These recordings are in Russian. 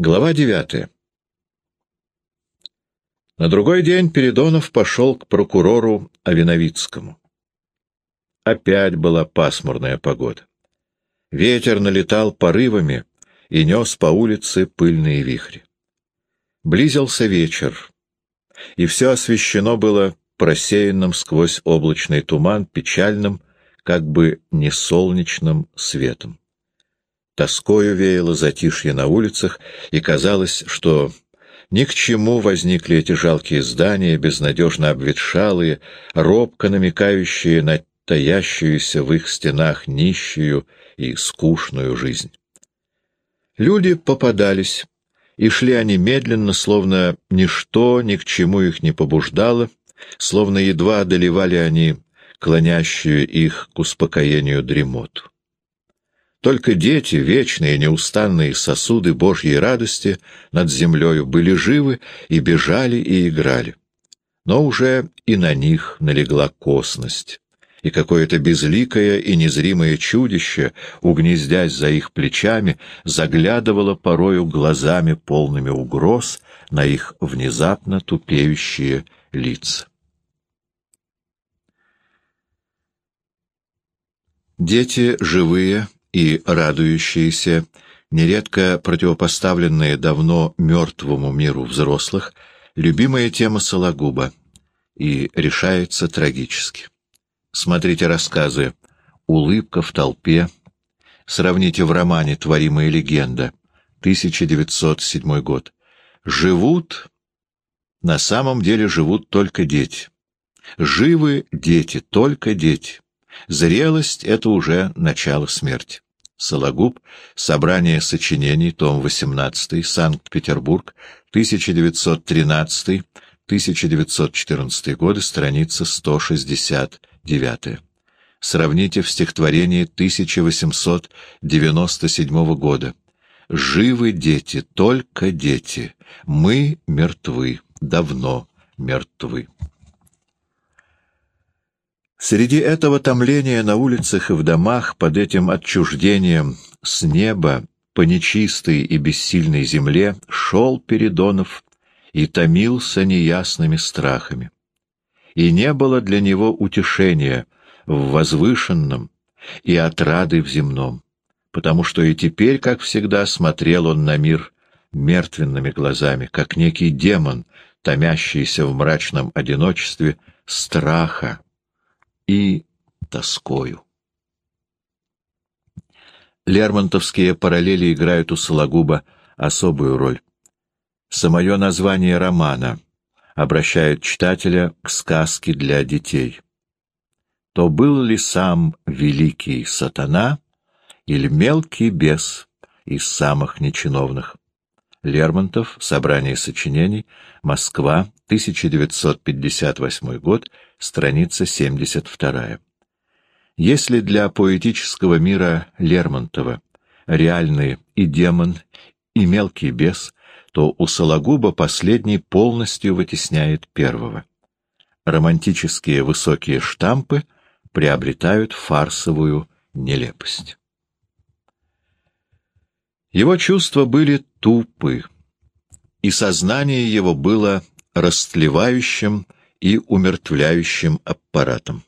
Глава девятая. На другой день Передонов пошел к прокурору Авиновицкому. Опять была пасмурная погода. Ветер налетал порывами и нес по улице пыльные вихри. Близился вечер, и все освещено было просеянным сквозь облачный туман печальным, как бы не солнечным светом. Тоскою веяло затишье на улицах, и казалось, что ни к чему возникли эти жалкие здания, безнадежно обветшалые, робко намекающие на таящуюся в их стенах нищую и скучную жизнь. Люди попадались, и шли они медленно, словно ничто ни к чему их не побуждало, словно едва одолевали они клонящую их к успокоению дремоту. Только дети, вечные неустанные сосуды Божьей радости над землею, были живы и бежали и играли. Но уже и на них налегла косность, и какое-то безликое и незримое чудище, угнездясь за их плечами, заглядывало порою глазами полными угроз на их внезапно тупеющие лица. Дети живые и радующиеся, нередко противопоставленные давно мертвому миру взрослых, любимая тема Сологуба и решается трагически. Смотрите рассказы «Улыбка в толпе», сравните в романе «Творимая легенда», 1907 год. Живут, на самом деле живут только дети. Живы дети, только дети. Зрелость — это уже начало смерти. Сологуб. Собрание сочинений. Том 18. Санкт-Петербург. 1913-1914 годы. Страница 169. Сравните в стихотворении 1897 года. «Живы дети, только дети. Мы мертвы, давно мертвы». Среди этого томления на улицах и в домах, под этим отчуждением с неба по нечистой и бессильной земле, шел Передонов и томился неясными страхами. И не было для него утешения в возвышенном и отрады в земном, потому что и теперь, как всегда, смотрел он на мир мертвенными глазами, как некий демон, томящийся в мрачном одиночестве страха и тоскою. Лермонтовские параллели играют у Сологуба особую роль. Самое название романа обращает читателя к сказке для детей. То был ли сам великий сатана или мелкий бес из самых нечиновных? Лермонтов, Собрание сочинений, Москва, 1958 год, страница 72. Если для поэтического мира Лермонтова реальный и демон, и мелкий бес, то у Сологуба последний полностью вытесняет первого. Романтические высокие штампы приобретают фарсовую нелепость. Его чувства были тупы, и сознание его было растлевающим и умертвляющим аппаратом.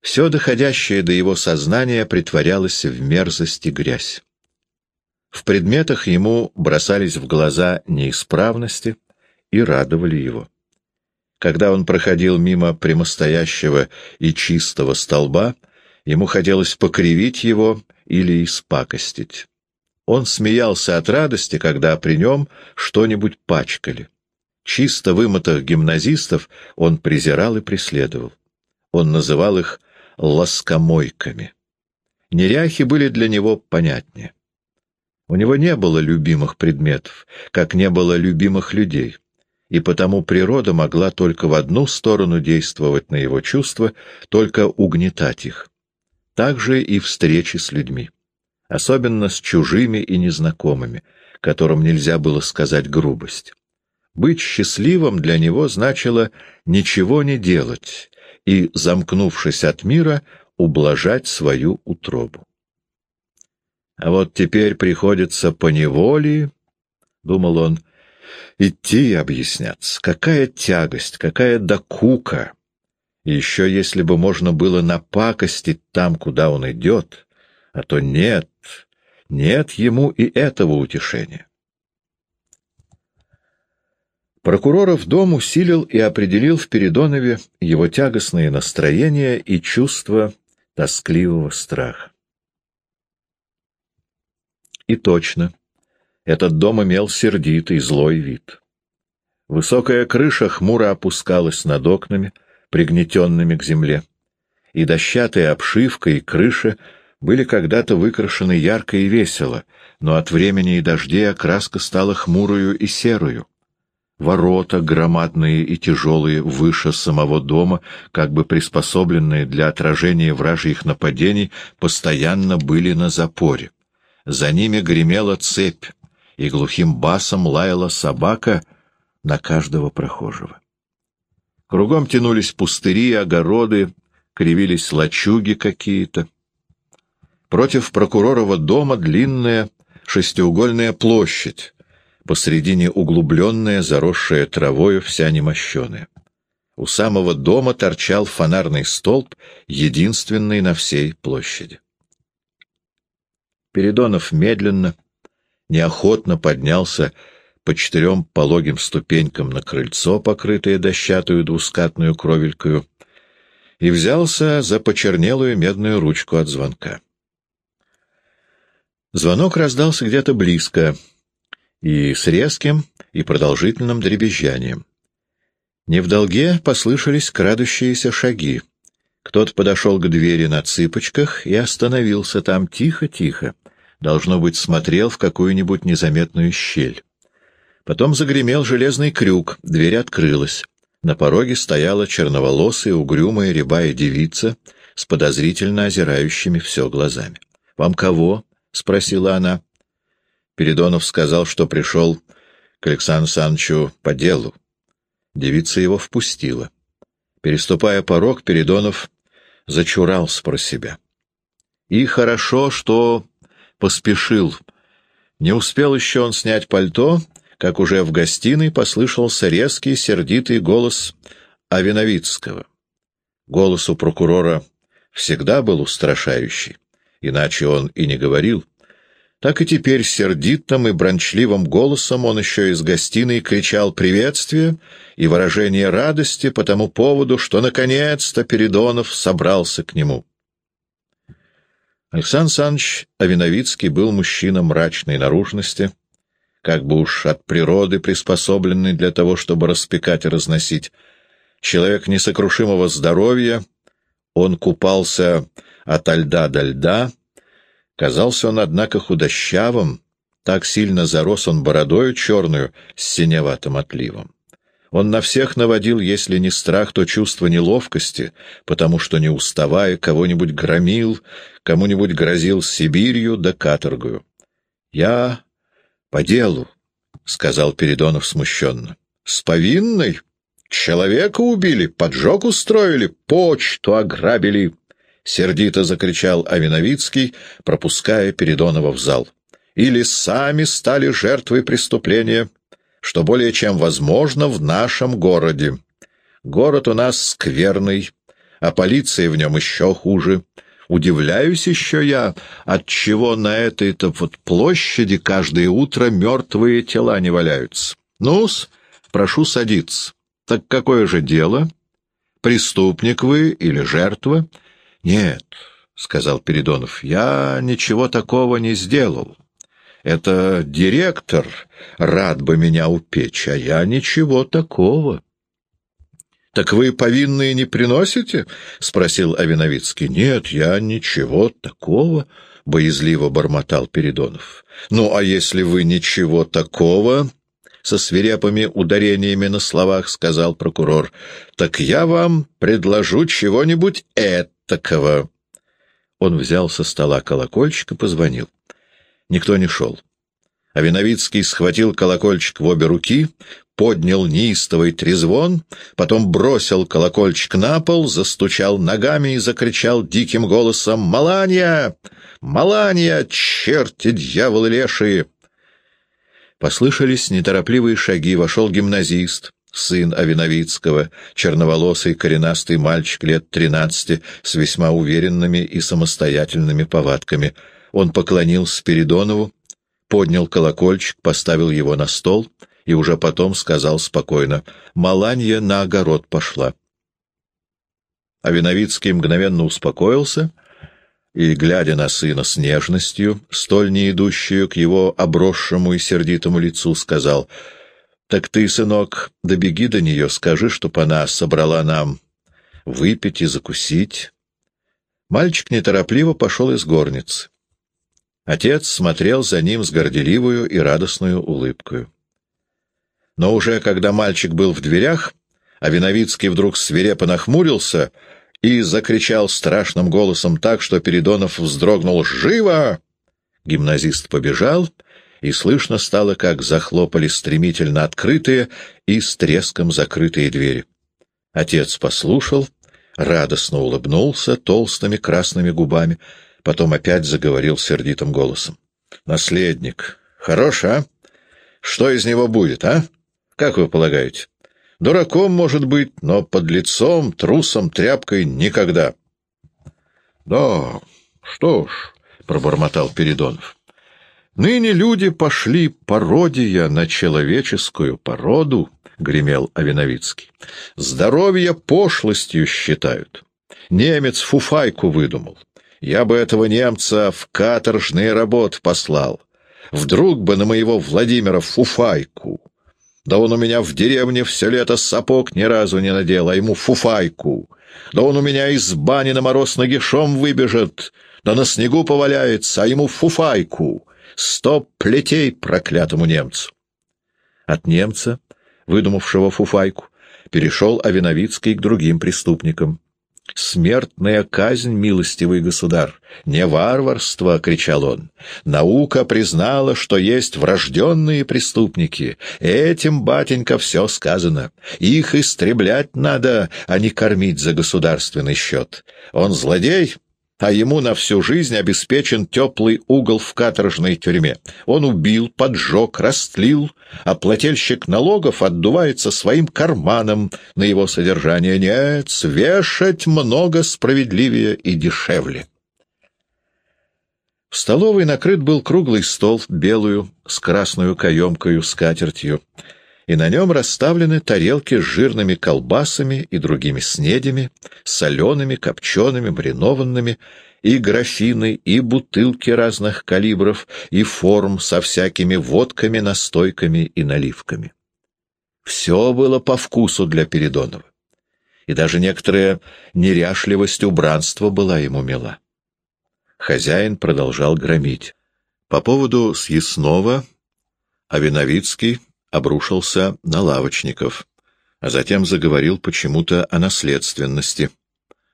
Все доходящее до его сознания притворялось в мерзость и грязь. В предметах ему бросались в глаза неисправности и радовали его. Когда он проходил мимо прямостоящего и чистого столба, ему хотелось покривить его или испакостить. Он смеялся от радости, когда при нем что-нибудь пачкали. Чисто вымытых гимназистов он презирал и преследовал. Он называл их «лоскомойками». Неряхи были для него понятнее. У него не было любимых предметов, как не было любимых людей, и потому природа могла только в одну сторону действовать на его чувства, только угнетать их. Так же и встречи с людьми, особенно с чужими и незнакомыми, которым нельзя было сказать грубость. Быть счастливым для него значило ничего не делать и, замкнувшись от мира, ублажать свою утробу. А вот теперь приходится по неволе, — думал он, — идти и объясняться. Какая тягость, какая докука! Еще если бы можно было напакостить там, куда он идет, а то нет, нет ему и этого утешения. Прокуроров дом усилил и определил в Передонове его тягостные настроения и чувство тоскливого страха. И точно, этот дом имел сердитый, злой вид. Высокая крыша хмуро опускалась над окнами, пригнетенными к земле, и дощатая обшивка и крыша были когда-то выкрашены ярко и весело, но от времени и дождей окраска стала хмурую и серую. Ворота, громадные и тяжелые, выше самого дома, как бы приспособленные для отражения вражьих нападений, постоянно были на запоре. За ними гремела цепь, и глухим басом лаяла собака на каждого прохожего. Кругом тянулись пустыри, огороды, кривились лачуги какие-то. Против прокуророва дома длинная шестиугольная площадь, посредине углубленная, заросшая травою, вся немощеная. У самого дома торчал фонарный столб, единственный на всей площади. Передонов медленно, неохотно поднялся по четырем пологим ступенькам на крыльцо, покрытое дощатую двускатную кровелькою, и взялся за почернелую медную ручку от звонка. Звонок раздался где-то близко — и с резким и продолжительным дребезжанием. Не в долге послышались крадущиеся шаги. Кто-то подошел к двери на цыпочках и остановился там тихо-тихо. Должно быть, смотрел в какую-нибудь незаметную щель. Потом загремел железный крюк, дверь открылась. На пороге стояла черноволосая, угрюмая, рябая девица с подозрительно озирающими все глазами. «Вам кого?» — спросила она. Передонов сказал, что пришел к Александру Санчу по делу. Девица его впустила. Переступая порог, Передонов зачурался про себя. И хорошо, что поспешил. Не успел еще он снять пальто, как уже в гостиной послышался резкий, сердитый голос Авиновицкого. Голос у прокурора всегда был устрашающий, иначе он и не говорил. Так и теперь сердитым и брончливым голосом он еще из гостиной кричал приветствие и выражение радости по тому поводу, что наконец-то Передонов собрался к нему. Александр Саныч Авиновицкий был мужчина мрачной наружности, как бы уж от природы приспособленный для того, чтобы распекать и разносить. Человек несокрушимого здоровья, он купался от льда до льда, Казался он, однако, худощавым, так сильно зарос он бородою черную с синеватым отливом. Он на всех наводил, если не страх, то чувство неловкости, потому что, не уставая, кого-нибудь громил, кому-нибудь грозил Сибирью да каторгою. — Я по делу, — сказал Передонов смущенно. — С повинной? Человека убили, поджог устроили, почту ограбили. — сердито закричал Авиновицкий, пропуская Передонова в зал. «Или сами стали жертвой преступления, что более чем возможно в нашем городе. Город у нас скверный, а полиция в нем еще хуже. Удивляюсь еще я, отчего на этой-то вот площади каждое утро мертвые тела не валяются. Ну-с, прошу садиться. Так какое же дело? Преступник вы или жертва?» «Нет», — сказал Передонов, — «я ничего такого не сделал. Это директор рад бы меня упечь, а я ничего такого». «Так вы повинные не приносите?» — спросил Авиновицкий. «Нет, я ничего такого», — боязливо бормотал Передонов. «Ну, а если вы ничего такого...» — со свирепыми ударениями на словах сказал прокурор. «Так я вам предложу чего-нибудь это такого. Он взял со стола колокольчик и позвонил. Никто не шел. А Виновицкий схватил колокольчик в обе руки, поднял неистовый трезвон, потом бросил колокольчик на пол, застучал ногами и закричал диким голосом «Маланья! Маланья! Черти, дьяволы лешие!» Послышались неторопливые шаги, вошел гимназист, сын Авиновицкого, черноволосый коренастый мальчик лет тринадцати с весьма уверенными и самостоятельными повадками. Он поклонился Спиридонову, поднял колокольчик, поставил его на стол и уже потом сказал спокойно «Маланья на огород пошла». Авиновицкий мгновенно успокоился и, глядя на сына с нежностью, столь не идущую к его обросшему и сердитому лицу, сказал «Так ты, сынок, добеги до нее, скажи, чтоб она собрала нам выпить и закусить». Мальчик неторопливо пошел из горницы. Отец смотрел за ним с горделивую и радостную улыбкою. Но уже когда мальчик был в дверях, а Виновицкий вдруг свирепо нахмурился и закричал страшным голосом так, что Передонов вздрогнул «Живо!». Гимназист побежал, и слышно стало, как захлопали стремительно открытые и с треском закрытые двери. Отец послушал, радостно улыбнулся толстыми красными губами, Потом опять заговорил сердитым голосом. «Наследник. Хорош, а? Что из него будет, а? Как вы полагаете? Дураком, может быть, но под лицом, трусом, тряпкой никогда». «Да, что ж», — пробормотал Передонов. «Ныне люди пошли пародия на человеческую породу», — гремел Авиновицкий. «Здоровье пошлостью считают. Немец фуфайку выдумал. Я бы этого немца в каторжные работы послал. Вдруг бы на моего Владимира фуфайку. Да он у меня в деревне все лето сапог ни разу не надел, а ему фуфайку. Да он у меня из бани на мороз нагишом выбежит, да на снегу поваляется, а ему фуфайку. Сто плетей проклятому немцу. От немца, выдумавшего фуфайку, перешел Авиновицкий к другим преступникам. «Смертная казнь, милостивый государ! Не варварство!» — кричал он. «Наука признала, что есть врожденные преступники. Этим, батенька, все сказано. Их истреблять надо, а не кормить за государственный счет. Он злодей, а ему на всю жизнь обеспечен теплый угол в каторжной тюрьме. Он убил, поджег, растлил, а плательщик налогов отдувается своим карманом на его содержание. Нет, свешать много справедливее и дешевле. В столовой накрыт был круглый стол, белую, с красную каемкою скатертью и на нем расставлены тарелки с жирными колбасами и другими снедями, солеными, копчеными, маринованными, и графины, и бутылки разных калибров, и форм со всякими водками, настойками и наливками. Все было по вкусу для Передонова, и даже некоторая неряшливость убранства была ему мила. Хозяин продолжал громить. По поводу съестного Авиновицкий обрушился на лавочников, а затем заговорил почему-то о наследственности.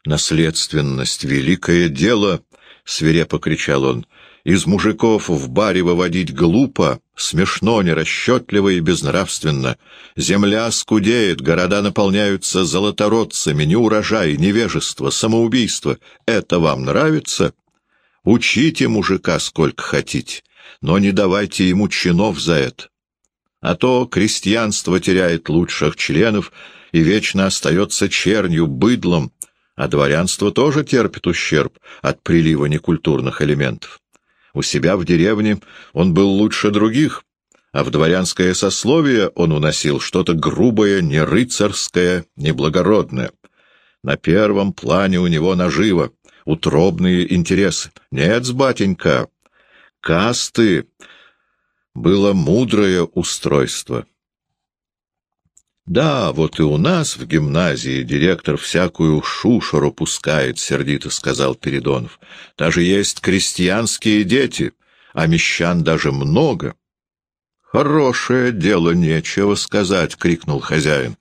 «Наследственность — великое дело!» — свирепо кричал он. «Из мужиков в баре выводить глупо, смешно, нерасчетливо и безнравственно. Земля скудеет, города наполняются золотородцами, неурожай, невежество, самоубийство. Это вам нравится? Учите мужика сколько хотите, но не давайте ему чинов за это. А то крестьянство теряет лучших членов и вечно остается чернью, быдлом, а дворянство тоже терпит ущерб от прилива некультурных элементов. У себя в деревне он был лучше других, а в дворянское сословие он уносил что-то грубое, не рыцарское, не благородное. На первом плане у него наживо, утробные интересы. Нет, батенька, касты было мудрое устройство. «Да, вот и у нас в гимназии директор всякую шушеру пускает», — сердито сказал Передонов. «Даже есть крестьянские дети, а мещан даже много». «Хорошее дело, нечего сказать», — крикнул хозяин.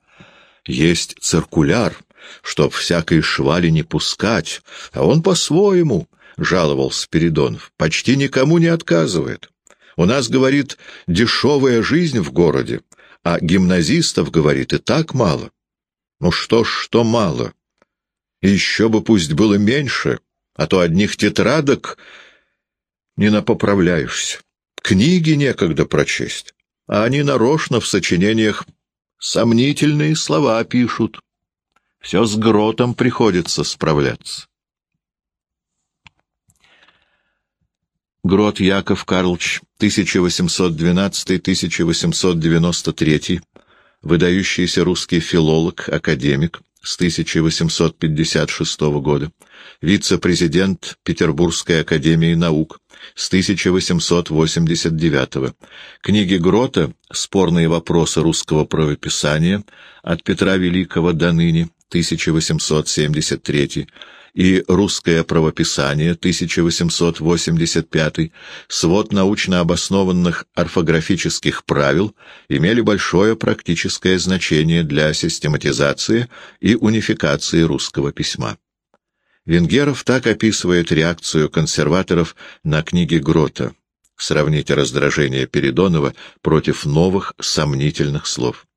«Есть циркуляр, чтоб всякой швали не пускать, а он по-своему», — жаловался Передонов, — «почти никому не отказывает». У нас, говорит, дешевая жизнь в городе, а гимназистов, говорит, и так мало. Ну что ж, что мало. еще бы пусть было меньше, а то одних тетрадок не напоправляешься. Книги некогда прочесть, а они нарочно в сочинениях сомнительные слова пишут. Все с гротом приходится справляться. Грот Яков Карлович, 1812-1893, выдающийся русский филолог, академик, с 1856 года, вице-президент Петербургской академии наук с 1889. Книги Грота «Спорные вопросы русского правописания» от Петра Великого до ныне, 1873, и «Русское правописание» 1885, свод научно обоснованных орфографических правил имели большое практическое значение для систематизации и унификации русского письма. Венгеров так описывает реакцию консерваторов на книги Грота. Сравните раздражение Передонова против новых сомнительных слов.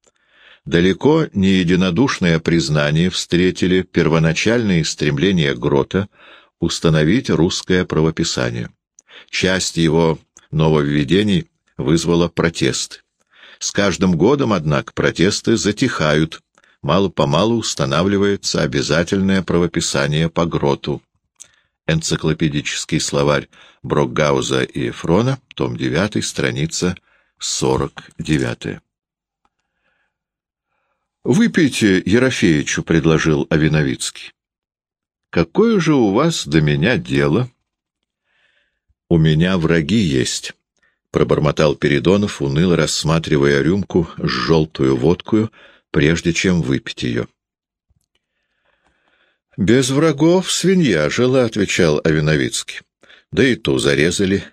Далеко не единодушное признание встретили первоначальные стремления Грота установить русское правописание. Часть его нововведений вызвала протест. С каждым годом, однако, протесты затихают, мало-помалу устанавливается обязательное правописание по Гроту. Энциклопедический словарь Брокгауза и Фрона, том 9, страница 49. «Выпейте Ерофеичу», — предложил Авиновицкий. «Какое же у вас до меня дело?» «У меня враги есть», — пробормотал Передонов, уныло рассматривая рюмку с желтую водкою, прежде чем выпить ее. «Без врагов свинья жила», — отвечал Авиновицкий. «Да и ту зарезали.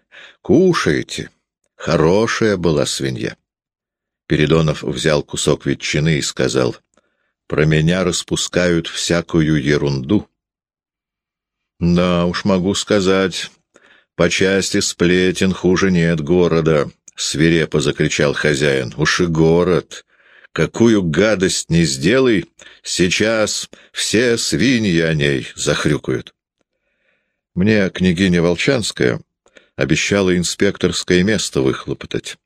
Кушайте. Хорошая была свинья». Передонов взял кусок ветчины и сказал, «Про меня распускают всякую ерунду». «Да уж могу сказать, по части сплетен хуже нет города», — свирепо закричал хозяин. «Уж и город! Какую гадость не сделай, сейчас все свиньи о ней захрюкают». Мне княгиня Волчанская обещала инспекторское место выхлопотать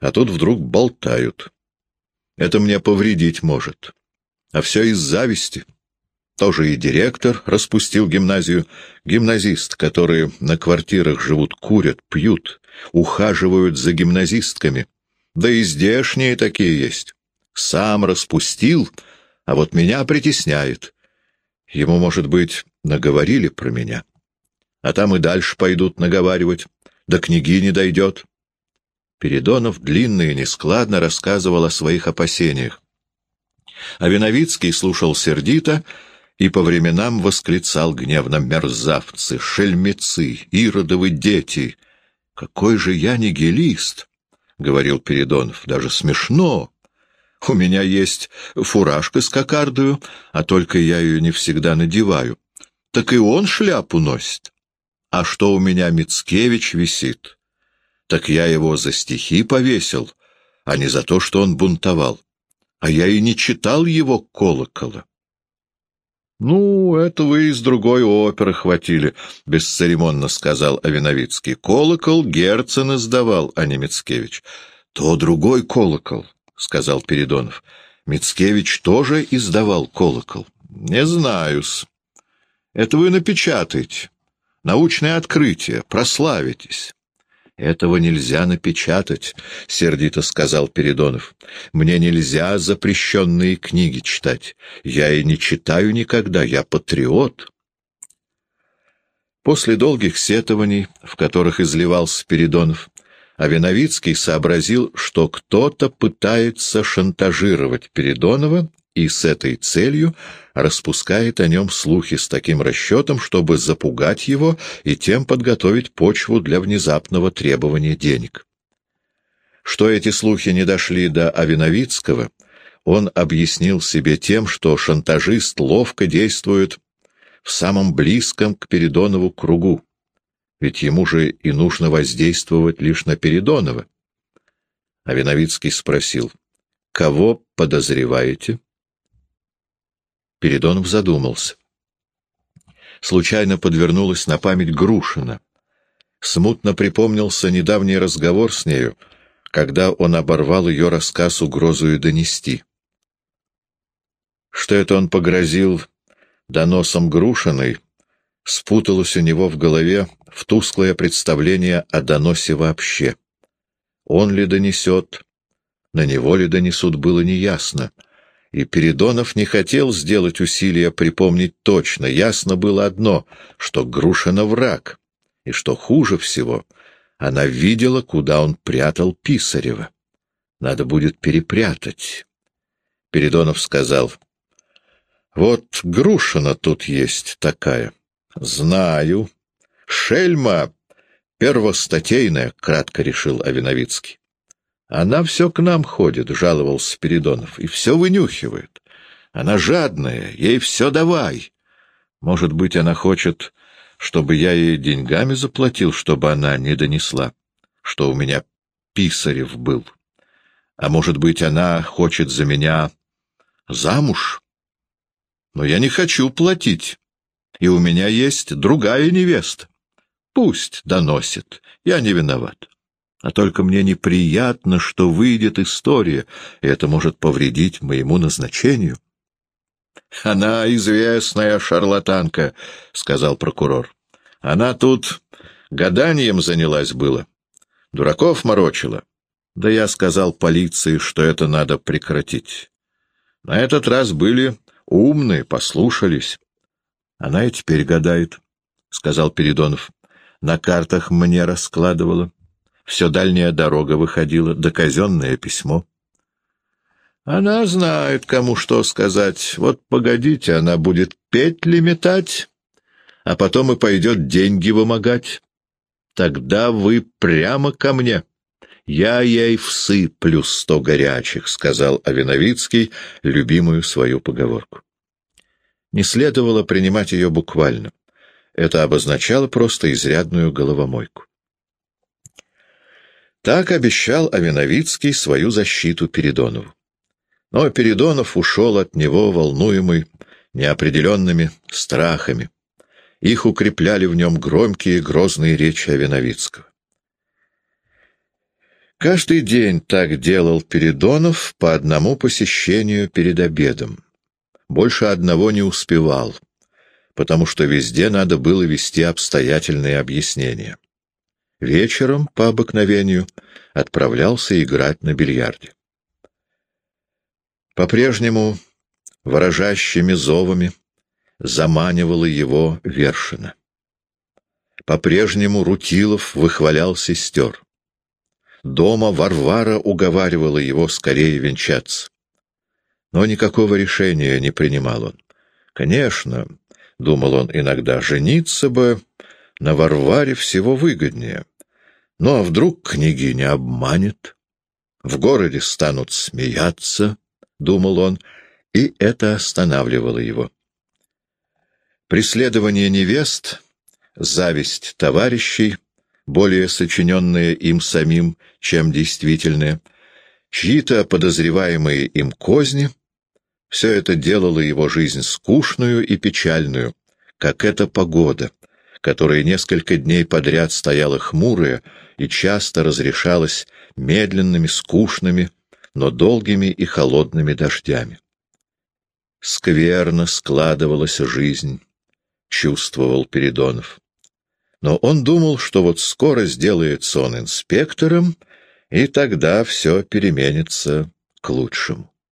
а тут вдруг болтают. Это мне повредить может. А все из зависти. Тоже и директор распустил гимназию. Гимназист, которые на квартирах живут, курят, пьют, ухаживают за гимназистками. Да и здешние такие есть. Сам распустил, а вот меня притесняет. Ему, может быть, наговорили про меня. А там и дальше пойдут наговаривать. До книги не дойдет. Передонов длинно и нескладно рассказывал о своих опасениях. А Виновицкий слушал сердито и по временам восклицал гневно «Мерзавцы, шельмецы, иродовы дети! Какой же я нигилист!» — говорил Передонов. «Даже смешно! У меня есть фуражка с кокардою, а только я ее не всегда надеваю. Так и он шляпу носит. А что у меня Мицкевич висит?» Так я его за стихи повесил, а не за то, что он бунтовал. А я и не читал его колокола. — Ну, это вы из другой оперы хватили, — бесцеремонно сказал Авиновицкий. — Колокол Герцен издавал, а не Мицкевич. — То другой колокол, — сказал Передонов. — Мицкевич тоже издавал колокол. — Не знаю-с. Это вы напечатаете. Научное открытие, прославитесь. «Этого нельзя напечатать», — сердито сказал Передонов. «Мне нельзя запрещенные книги читать. Я и не читаю никогда, я патриот». После долгих сетований, в которых изливался Передонов, Авиновицкий сообразил, что кто-то пытается шантажировать Передонова и с этой целью распускает о нем слухи с таким расчетом, чтобы запугать его и тем подготовить почву для внезапного требования денег. Что эти слухи не дошли до Авиновицкого, он объяснил себе тем, что шантажист ловко действует в самом близком к Передонову кругу, ведь ему же и нужно воздействовать лишь на Передонова. Авиновицкий спросил — кого подозреваете? Передонов задумался. Случайно подвернулась на память Грушина. Смутно припомнился недавний разговор с нею, когда он оборвал ее рассказ угрозую донести. Что это он погрозил доносом Грушиной, спуталось у него в голове в тусклое представление о доносе вообще. Он ли донесет, на него ли донесут, было неясно. И Передонов не хотел сделать усилия припомнить точно. Ясно было одно, что Грушина враг, и что хуже всего, она видела, куда он прятал Писарева. Надо будет перепрятать. Передонов сказал, «Вот Грушина тут есть такая». «Знаю. Шельма первостатейная», — кратко решил Авиновицкий. «Она все к нам ходит», — жаловался Спиридонов, — «и все вынюхивает. Она жадная, ей все давай. Может быть, она хочет, чтобы я ей деньгами заплатил, чтобы она не донесла, что у меня Писарев был. А может быть, она хочет за меня замуж? Но я не хочу платить и у меня есть другая невеста. Пусть доносит, я не виноват. А только мне неприятно, что выйдет история, и это может повредить моему назначению. — Она известная шарлатанка, — сказал прокурор. — Она тут гаданием занялась было. Дураков морочила. Да я сказал полиции, что это надо прекратить. На этот раз были умные, послушались. Она и теперь гадает, — сказал Передонов. На картах мне раскладывала. Все дальняя дорога выходила, да казенное письмо. Она знает, кому что сказать. Вот погодите, она будет петли метать, а потом и пойдет деньги вымогать. Тогда вы прямо ко мне. Я ей всыплю сто горячих, — сказал Авиновицкий любимую свою поговорку. Не следовало принимать ее буквально. Это обозначало просто изрядную головомойку. Так обещал Авиновицкий свою защиту Передонову. Но Передонов ушел от него, волнуемый неопределенными страхами. Их укрепляли в нем громкие грозные речи Авиновицкого. Каждый день так делал Передонов по одному посещению перед обедом больше одного не успевал, потому что везде надо было вести обстоятельные объяснения. Вечером, по обыкновению, отправлялся играть на бильярде. По-прежнему выражащими зовами заманивала его Вершина. По-прежнему Рутилов выхвалял сестер. Дома Варвара уговаривала его скорее венчаться. Но никакого решения не принимал он. Конечно, — думал он иногда, — жениться бы на Варваре всего выгоднее. Ну а вдруг княгиня обманет? В городе станут смеяться, — думал он, и это останавливало его. Преследование невест, зависть товарищей, более сочиненные им самим, чем действительные, чьи-то подозреваемые им козни — все это делало его жизнь скучную и печальную, как эта погода, которая несколько дней подряд стояла хмурая и часто разрешалась медленными, скучными, но долгими и холодными дождями. Скверно складывалась жизнь, чувствовал Передонов. Но он думал, что вот скоро сделается он инспектором, и тогда все переменится к лучшему.